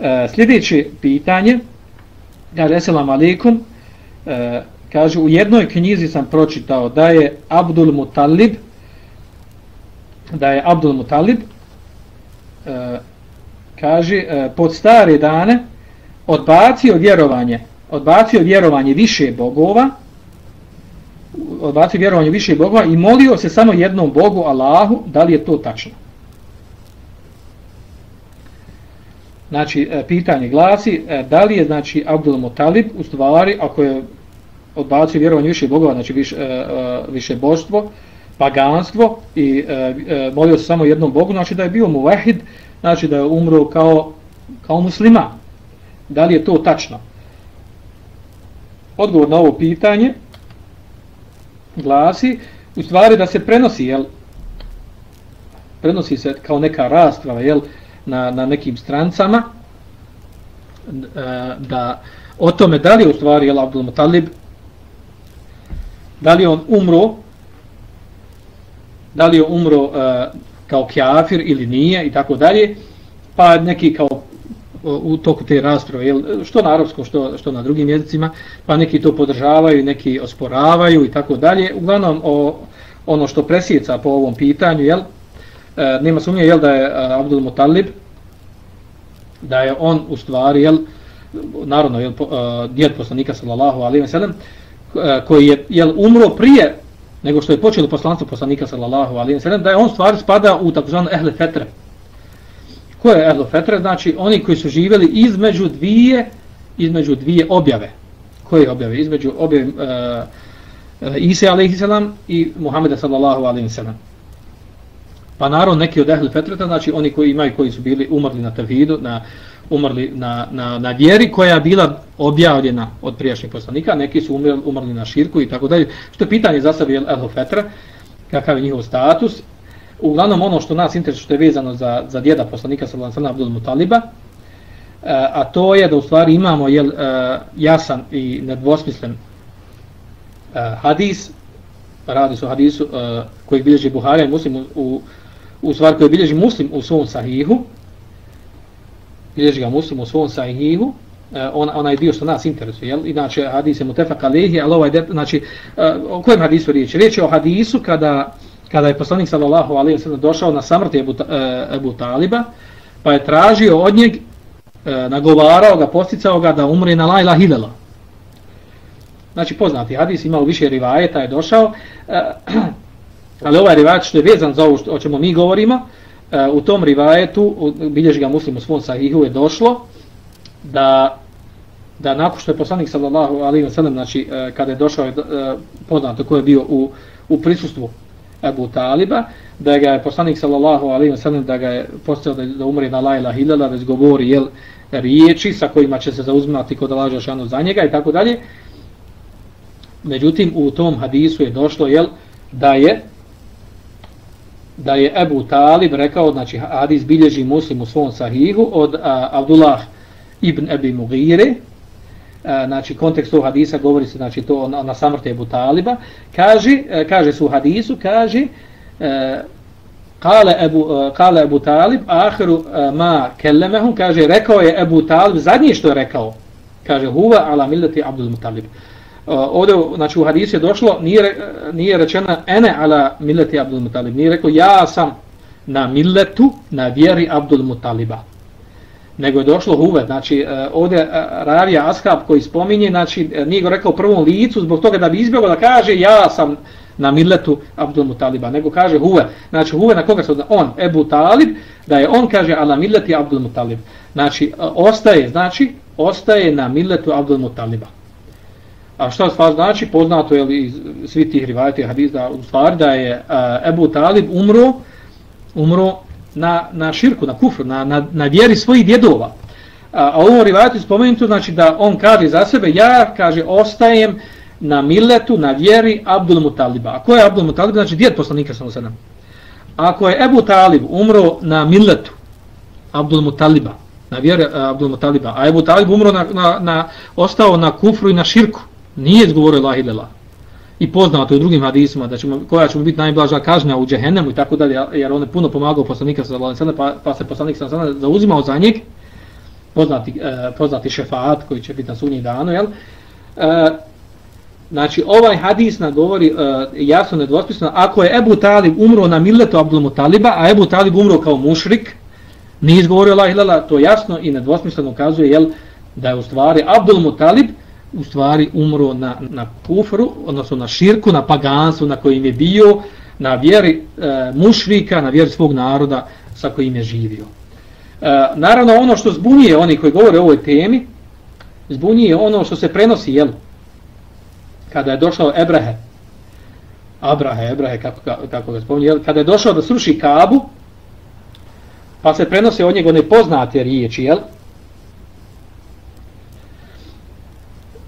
E, sljedeće pitanje, kaže, selam alaikum, e, kaže, u jednoj knjizi sam pročitao da je Abdul Mutalib, da je Abdul Mutalib, e, kaže, e, pod stare dane, odbacio vjerovanje, odbacio vjerovanje više bogova, odbacio vjerovanje više bogova i molio se samo jednom Bogu, Allahu, da li je to tačno? Znači, e, pitanje glasi, e, da li je, znači, Abdul Mutalib, u stvari, ako je odbacio vjerovanje više bogova, znači više, e, više božstvo, paganstvo i molio se samo jednom Bogu, znači da je bio muvahid, znači da je umro kao, kao muslima. Da li je to tačno? Odgovor na ovo pitanje glasi, u stvari da se prenosi, jel, prenosi se kao neka rasprava, jel, na, na nekim strancama, e, da o tome da li je u stvari, jel, Abdul Mutalib, da li on umro, da li je umro uh, kao kjafir ili nije i tako dalje, pa neki kao e, u toku te rasprave, jel, što na arapskom, što, što na drugim jezicima, pa neki to podržavaju, neki osporavaju i tako dalje. Uglavnom, o, ono što presjeca po ovom pitanju, jel, e, nema sumnje, jel, da je Abdul Mutalib, da je on u stvari, jel, narodno, jel, e, djed poslanika, sallallahu alaihi ve sellem, koji je, jel, umro prije nego što je počelo poslanstvo poslanika, sallallahu alaihi ve sellem, da je on stvari spada u takozvano ehle fetre, Ko je ehle Fetre? Znači, oni koji su živjeli između dvije, između dvije objave. Koje objave? Između objave uh, e, e, Isa Isa a.s. i Muhammeda sallallahu a.s. Pa naravno neki od ehli Fetreta, znači oni koji imaju, koji su bili umrli na tevhidu, na, umrli na, na, na vjeri koja je bila objavljena od prijašnjih poslanika, neki su umrli, umrli na širku i tako dalje. Što je pitanje za sebe ehli Fetra, kakav je njihov status, uglavnom ono što nas interesuje što je vezano za, za djeda poslanika sallallahu alejhi ve Abdul Mutaliba, e, a to je da u stvari imamo jel, e, jasan i nedvosmislen e, hadis, radi se o hadisu koji bilježi Buhari i Muslim u, u stvari koji bilježi Muslim u svom sahihu, bilježi ga Muslim u svom sahihu, e, on, onaj dio što nas interesuje, jel? Inače, hadis je mutefak alihi, ali ovaj, znači, e, o kojem hadisu riječ? Riječ je o hadisu kada kada je poslanik sallallahu alejhi ve sellem došao na samrt Ebu, e, Ebu Taliba, pa je tražio od njeg, nagovarao ga, posticao ga da umre na lajla hilela. Znači poznati hadis, imao više rivajeta, je došao, ali ovaj rivajet što je vezan za ovo što, o čemu mi govorimo, e, u tom rivajetu, bilježi ga muslim u svom sahihu, je došlo da da nakon što je poslanik sallallahu alejhi ve sellem znači e, kada je došao e, poznato ko je bio u u prisustvu Abu Taliba, da ga je poslanik sallallahu alejhi ve sellem da ga je postao da, da umre na la ilaha illallah, da izgovori jel riječi sa kojima će se zauzmati kod Allaha šanu za njega i tako dalje. Međutim u tom hadisu je došlo jel da je da je Abu Talib rekao, znači hadis bilježi muslim u svom sahihu od a, Abdullah ibn Abi Mughire, znači kontekst tog hadisa govori se znači to na, na samrti Abu Taliba kaže a, kaže su u hadisu kaže a, kale Abu e, kale Abu Talib ahiru ma kellemehum, kaže rekao je Abu Talib zadnje što je rekao kaže huwa ala milleti Abdul Mutalib. Uh, ovdje znači u hadisu je došlo nije nije rečeno ene ala milleti Abdul Mutalib, nije rekao ja sam na milletu na vjeri Abdul Mutaliba. nego je došlo huve, znači uh, ovdje uh, Ravija Ashab koji spominje, znači nije go rekao prvom licu zbog toga da bi izbjegao da kaže ja sam na milletu Abdul Mutaliba, nego kaže huve, znači huve na koga se odna, on, Ebu Talib, da je on kaže ala milleti Abdul Mutalib, znači ostaje, znači ostaje na milletu Abdul Mutaliba. A što stvar znači, poznato je li svi tih rivajati hadisa u stvari da je Ebu Talib umro, umro na, na širku, na kufru, na, na, na vjeri svojih djedova. A, a ovo rivajati spomenuto, znači da on kaže za sebe, ja, kaže, ostajem na miletu, na vjeri Abdul Mutaliba. A ko je Abdul Mutalib? Znači, djed poslanika sam sada. Ako je Ebu Talib umro na miletu Abdul Mutaliba, na vjeri Abdul Mutaliba, a Ebu Talib umro na, na, na, ostao na kufru i na širku, nije govorio la ilaha i poznato u drugim hadisima da ćemo koja će biti najblaža kažnja u džehennemu i tako dalje jer on je puno pomagao poslanika sallallahu alejhi ve pa pa se poslanik sallallahu zauzimao za njeg. poznati, e, poznati šefaat koji će biti na sunnji danu, jel? E, znači, ovaj hadis nam govori uh, jasno nedvospisno, ako je Ebu Talib umro na milletu Abdul Mutaliba, a Ebu Talib umro kao mušrik, nije izgovorio la ilala, to jasno i nedvosmisleno ukazuje, jel, da je u stvari Abdul Mutalib u stvari umro na, na kufru, odnosno na širku, na paganstvu na kojim je bio, na vjeri e, mušrika, na vjeri svog naroda sa kojim je živio. E, naravno, ono što zbunije oni koji govore o ovoj temi, zbunije ono što se prenosi, jel, kada je došao Ebrahe, Abrahe, Ebrahe, kako, kako ga spominje, jel, kada je došao da sruši Kabu, pa se prenose od njega nepoznate riječi, jel,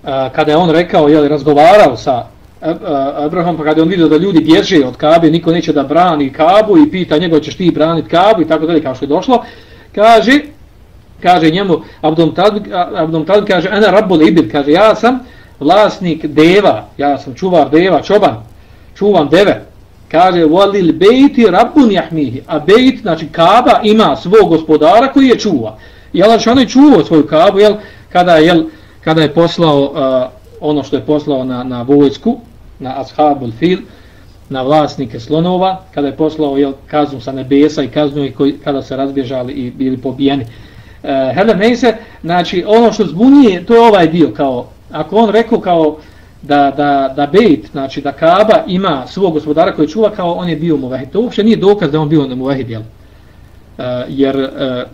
kada je on rekao, je li razgovarao sa e, e, Abraham, pa kada je on vidio da ljudi bježe od Kabe, niko neće da brani Kabu i pita njega, ćeš ti braniti Kabu? i tako dalje, kao što je došlo, kaže, kaže njemu, Abdom Talib, Abdom Talib kaže, ena rabbul ibil, kaže, ja sam vlasnik deva, ja sam čuvar deva, čoban, čuvam deve, kaže, walil bejti rabbun jahmihi, a bejt, znači Kaba ima svog gospodara koji je čuva. I Allah što je čuvao svoju Kabu, jel, kada je, jel, kada je poslao uh, ono što je poslao na, na vojsku, na ashabul fil, na vlasnike slonova, kada je poslao jel, kaznu sa nebesa i kaznu i koji, kada se razbježali i bili pobijeni. E, Hele Mejse, znači ono što zbunije, to je ovaj dio, kao, ako on rekao kao da, da, da Bejt, znači da Kaba ima svog gospodara koji čuva kao on je bio muvahid, to uopće nije dokaz da on bio muvahid, jel? E, jer, e,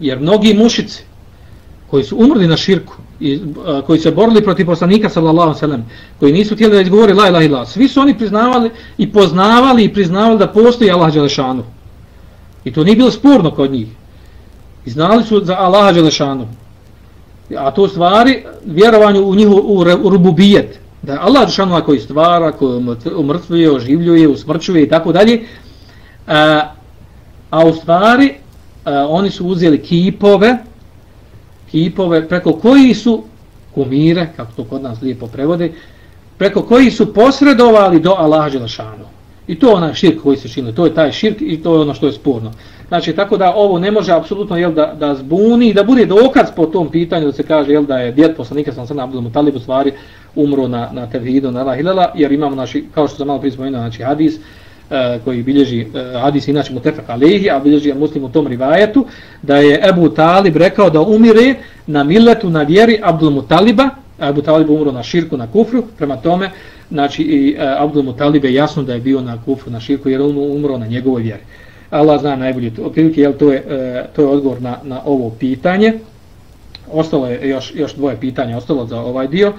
jer mnogi mušici, koji su umrli na širku i a, koji se borili protiv poslanika sallallahu alejhi koji nisu htjeli da izgovore la ilaha illallah. Svi su oni priznavali i poznavali i priznavali da postoji Allah dželešanu i to nije bilo sporno kod njih. I znali su za Allaha dželešanu a to stvari vjerovanju u njihovu u, u rububijet. Da je Allah dželešanu koji stvara koji umrtvuje, oživljuje, usmrćuje i tako dalje a, a u stvari a, oni su uzeli kipove kipove preko koji su kumire, kako to kod nas lijepo prevode, preko koji su posredovali do Allaha Đelešanu. I to je onaj širk koji se čini, to je taj širk i to je ono što je sporno. Znači, tako da ovo ne može apsolutno jel, da, da zbuni i da bude dokaz po tom pitanju da se kaže jel, da je djet poslanika sam sada Abdul Mutalib u stvari umro na, na tevhidu, na Allah jer imamo, naši, kao što sam malo prije spomenuo, znači hadis, uh, E, koji bilježi e, hadis inače mutefak alihi, a bilježi muslim u tom rivajetu, da je Ebu Talib rekao da umire na miletu, na vjeri Abdul Mutaliba, Ebu Talib umro na širku, na kufru, prema tome, znači i e, Abdul Mutalib je jasno da je bio na kufru, na širku, jer on umro na njegovoj vjeri. Allah zna najbolje, otprilike, jel, to je, to je odgovor na, na ovo pitanje. Ostalo je još, još dvoje pitanja, ostalo za ovaj dio.